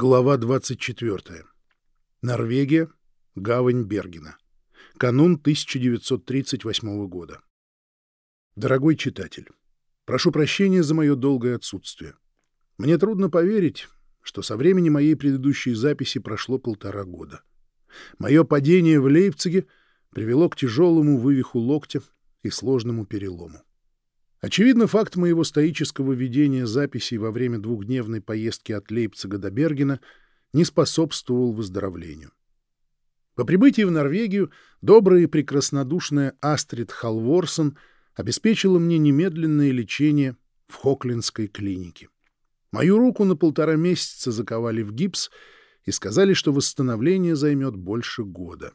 Глава 24. Норвегия. Гавань Бергена. Канун 1938 года. Дорогой читатель, прошу прощения за мое долгое отсутствие. Мне трудно поверить, что со времени моей предыдущей записи прошло полтора года. Мое падение в Лейпциге привело к тяжелому вывиху локтя и сложному перелому. Очевидно, факт моего стоического ведения записей во время двухдневной поездки от Лейпцига до Бергена не способствовал выздоровлению. По прибытии в Норвегию добрая и прекраснодушная Астрид Халворсон обеспечила мне немедленное лечение в Хоклинской клинике. Мою руку на полтора месяца заковали в гипс и сказали, что восстановление займет больше года.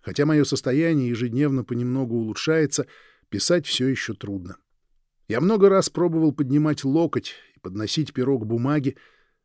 Хотя мое состояние ежедневно понемногу улучшается, писать все еще трудно. Я много раз пробовал поднимать локоть и подносить перо к бумаге,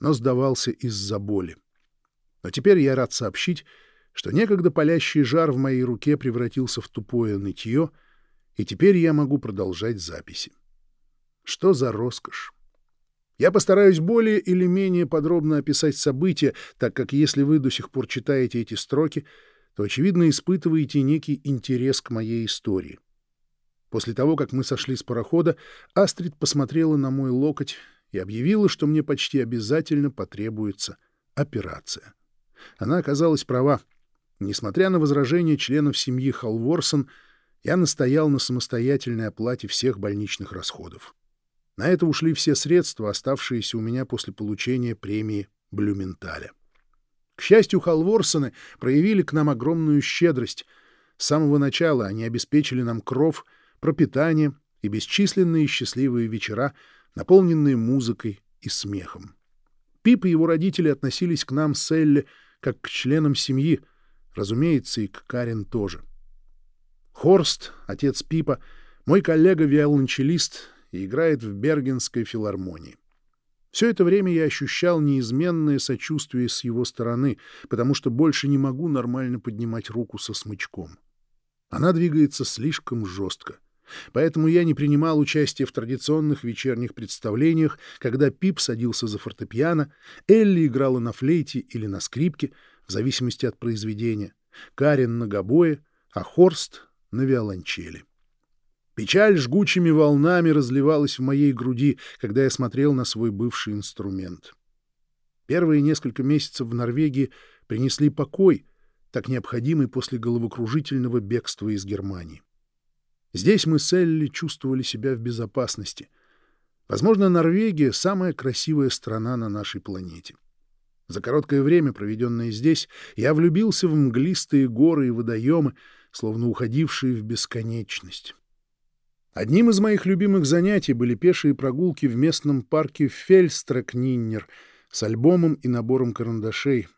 но сдавался из-за боли. Но теперь я рад сообщить, что некогда палящий жар в моей руке превратился в тупое нытье, и теперь я могу продолжать записи. Что за роскошь! Я постараюсь более или менее подробно описать события, так как если вы до сих пор читаете эти строки, то, очевидно, испытываете некий интерес к моей истории. После того, как мы сошли с парохода, Астрид посмотрела на мой локоть и объявила, что мне почти обязательно потребуется операция. Она оказалась права. Несмотря на возражения членов семьи Халворсон, я настоял на самостоятельной оплате всех больничных расходов. На это ушли все средства, оставшиеся у меня после получения премии Блюменталя. К счастью, Халворсоны проявили к нам огромную щедрость. С самого начала они обеспечили нам кров — пропитание и бесчисленные счастливые вечера, наполненные музыкой и смехом. Пип и его родители относились к нам с Элли как к членам семьи, разумеется, и к Карен тоже. Хорст, отец Пипа, мой коллега-виолончелист и играет в Бергенской филармонии. Все это время я ощущал неизменное сочувствие с его стороны, потому что больше не могу нормально поднимать руку со смычком. Она двигается слишком жестко. Поэтому я не принимал участия в традиционных вечерних представлениях, когда Пип садился за фортепиано, Элли играла на флейте или на скрипке, в зависимости от произведения, Карен на гобое, а Хорст — на виолончели. Печаль жгучими волнами разливалась в моей груди, когда я смотрел на свой бывший инструмент. Первые несколько месяцев в Норвегии принесли покой, так необходимый после головокружительного бегства из Германии. Здесь мы с Элли чувствовали себя в безопасности. Возможно, Норвегия — самая красивая страна на нашей планете. За короткое время, проведенное здесь, я влюбился в мглистые горы и водоемы, словно уходившие в бесконечность. Одним из моих любимых занятий были пешие прогулки в местном парке Фельстракниннер с альбомом и набором карандашей,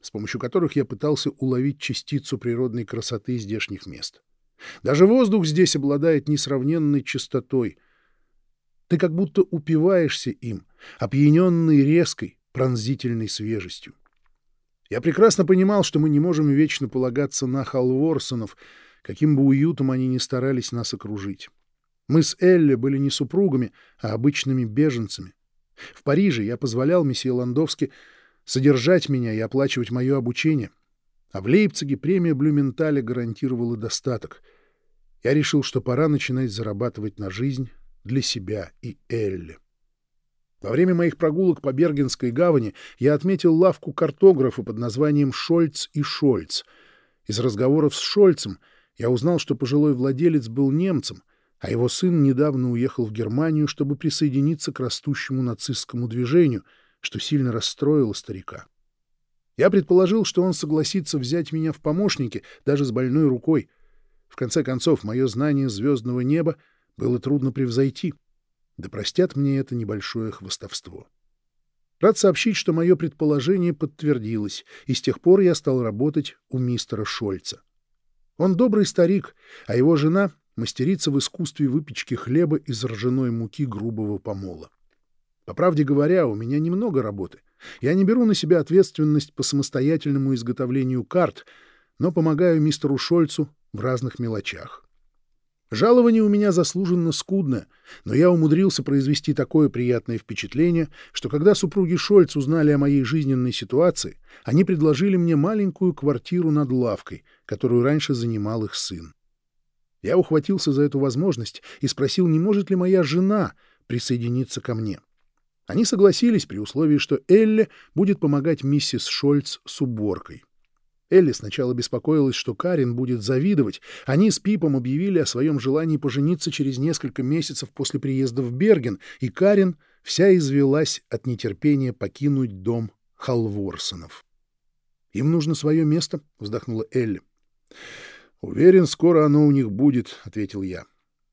с помощью которых я пытался уловить частицу природной красоты здешних мест. Даже воздух здесь обладает несравненной чистотой. Ты как будто упиваешься им, опьяненный резкой, пронзительной свежестью. Я прекрасно понимал, что мы не можем вечно полагаться на Халворсонов, каким бы уютом они ни старались нас окружить. Мы с Элли были не супругами, а обычными беженцами. В Париже я позволял месье Ландовски содержать меня и оплачивать мое обучение — а в Лейпциге премия Блюменталя гарантировала достаток. Я решил, что пора начинать зарабатывать на жизнь для себя и Элли. Во время моих прогулок по Бергенской гавани я отметил лавку картографа под названием «Шольц и Шольц». Из разговоров с Шольцем я узнал, что пожилой владелец был немцем, а его сын недавно уехал в Германию, чтобы присоединиться к растущему нацистскому движению, что сильно расстроило старика. Я предположил, что он согласится взять меня в помощники, даже с больной рукой. В конце концов, мое знание звездного неба было трудно превзойти. Да простят мне это небольшое хвостовство. Рад сообщить, что мое предположение подтвердилось, и с тех пор я стал работать у мистера Шольца. Он добрый старик, а его жена — мастерица в искусстве выпечки хлеба из ржаной муки грубого помола. По правде говоря, у меня немного работы — я не беру на себя ответственность по самостоятельному изготовлению карт, но помогаю мистеру Шольцу в разных мелочах. Жалование у меня заслуженно скудное, но я умудрился произвести такое приятное впечатление, что когда супруги Шольц узнали о моей жизненной ситуации, они предложили мне маленькую квартиру над лавкой, которую раньше занимал их сын. Я ухватился за эту возможность и спросил, не может ли моя жена присоединиться ко мне. Они согласились при условии, что Элли будет помогать миссис Шольц с уборкой. Элли сначала беспокоилась, что Карин будет завидовать. Они с Пипом объявили о своем желании пожениться через несколько месяцев после приезда в Берген, и Карин вся извелась от нетерпения покинуть дом Халворсонов. «Им нужно свое место», — вздохнула Элли. «Уверен, скоро оно у них будет», — ответил я.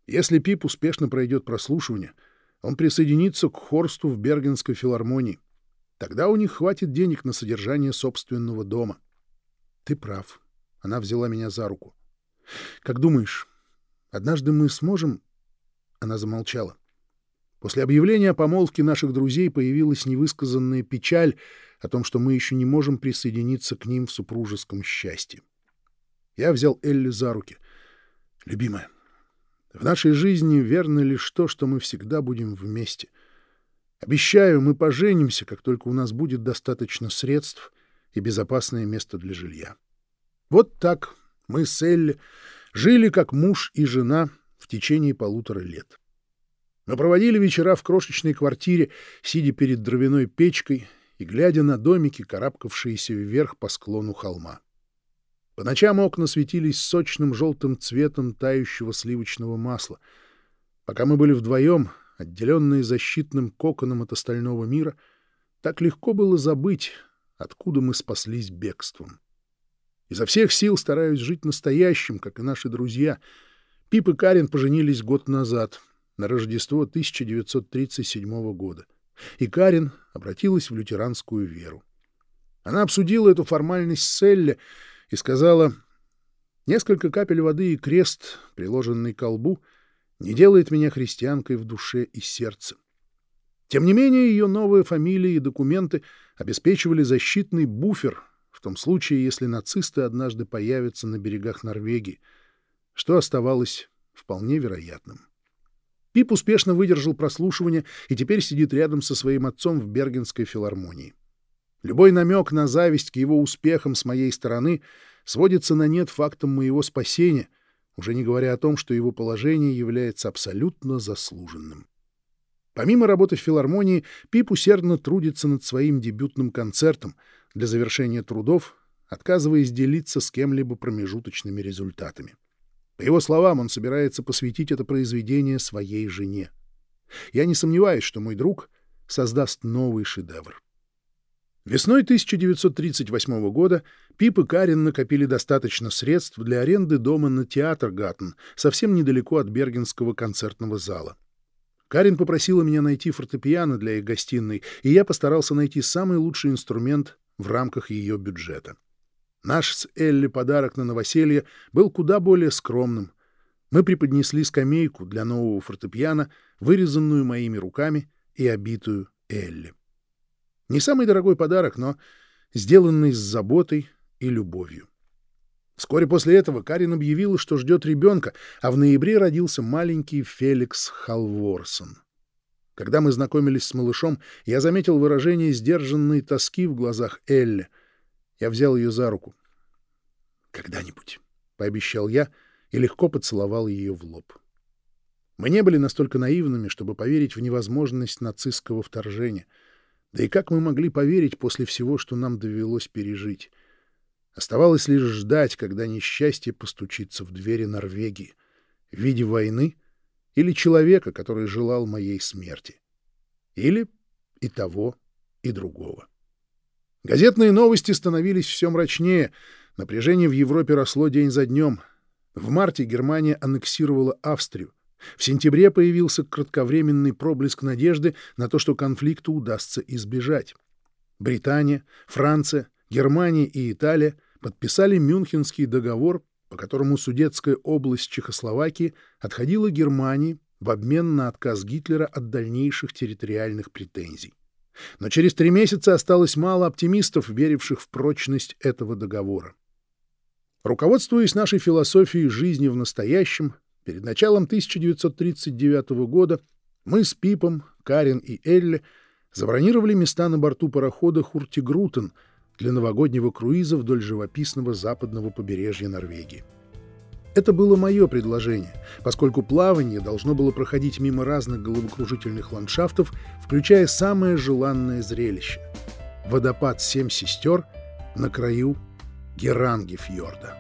«Если Пип успешно пройдет прослушивание, он присоединится к Хорсту в Бергенской филармонии. Тогда у них хватит денег на содержание собственного дома». Ты прав. Она взяла меня за руку. Как думаешь, однажды мы сможем... Она замолчала. После объявления о помолвке наших друзей появилась невысказанная печаль о том, что мы еще не можем присоединиться к ним в супружеском счастье. Я взял Элли за руки. «Любимая, в нашей жизни верно лишь то, что мы всегда будем вместе. Обещаю, мы поженимся, как только у нас будет достаточно средств и безопасное место для жилья. Вот так мы с Элли жили как муж и жена в течение полутора лет. Мы проводили вечера в крошечной квартире, сидя перед дровяной печкой и глядя на домики, карабкавшиеся вверх по склону холма. По ночам окна светились сочным желтым цветом тающего сливочного масла. Пока мы были вдвоем, отделенные защитным коконом от остального мира, так легко было забыть откуда мы спаслись бегством. Изо всех сил стараюсь жить настоящим, как и наши друзья. Пип и Карин поженились год назад, на Рождество 1937 года. И Карин обратилась в лютеранскую веру. Она обсудила эту формальность с Элли и сказала, «Несколько капель воды и крест, приложенный к колбу, не делает меня христианкой в душе и сердце. Тем не менее, ее новая фамилия и документы обеспечивали защитный буфер в том случае, если нацисты однажды появятся на берегах Норвегии, что оставалось вполне вероятным. Пип успешно выдержал прослушивание и теперь сидит рядом со своим отцом в Бергенской филармонии. Любой намек на зависть к его успехам с моей стороны сводится на нет фактом моего спасения, уже не говоря о том, что его положение является абсолютно заслуженным. Помимо работы в филармонии, Пип усердно трудится над своим дебютным концертом для завершения трудов, отказываясь делиться с кем-либо промежуточными результатами. По его словам, он собирается посвятить это произведение своей жене. Я не сомневаюсь, что мой друг создаст новый шедевр. Весной 1938 года Пип и Карин накопили достаточно средств для аренды дома на театр Гаттен, совсем недалеко от Бергенского концертного зала. Карин попросила меня найти фортепиано для их гостиной, и я постарался найти самый лучший инструмент в рамках ее бюджета. Наш с Элли подарок на новоселье был куда более скромным. Мы преподнесли скамейку для нового фортепиано, вырезанную моими руками и обитую Элли. Не самый дорогой подарок, но сделанный с заботой и любовью. Вскоре после этого Карин объявила, что ждет ребенка, а в ноябре родился маленький Феликс Халворсон. Когда мы знакомились с малышом, я заметил выражение сдержанной тоски в глазах Элли. Я взял ее за руку. «Когда-нибудь», — пообещал я и легко поцеловал ее в лоб. Мы не были настолько наивными, чтобы поверить в невозможность нацистского вторжения. Да и как мы могли поверить после всего, что нам довелось пережить? Оставалось лишь ждать, когда несчастье постучится в двери Норвегии в виде войны или человека, который желал моей смерти. Или и того, и другого. Газетные новости становились все мрачнее, напряжение в Европе росло день за днем. В марте Германия аннексировала Австрию. В сентябре появился кратковременный проблеск надежды на то, что конфликту удастся избежать. Британия, Франция, Германия и Италия подписали Мюнхенский договор, по которому Судетская область Чехословакии отходила Германии в обмен на отказ Гитлера от дальнейших территориальных претензий. Но через три месяца осталось мало оптимистов, веривших в прочность этого договора. Руководствуясь нашей философией жизни в настоящем, Перед началом 1939 года мы с Пипом, Карен и Элли забронировали места на борту парохода «Хуртигрутен» для новогоднего круиза вдоль живописного западного побережья Норвегии. Это было мое предложение, поскольку плавание должно было проходить мимо разных головокружительных ландшафтов, включая самое желанное зрелище — водопад «Семь сестер» на краю Герангефьорда.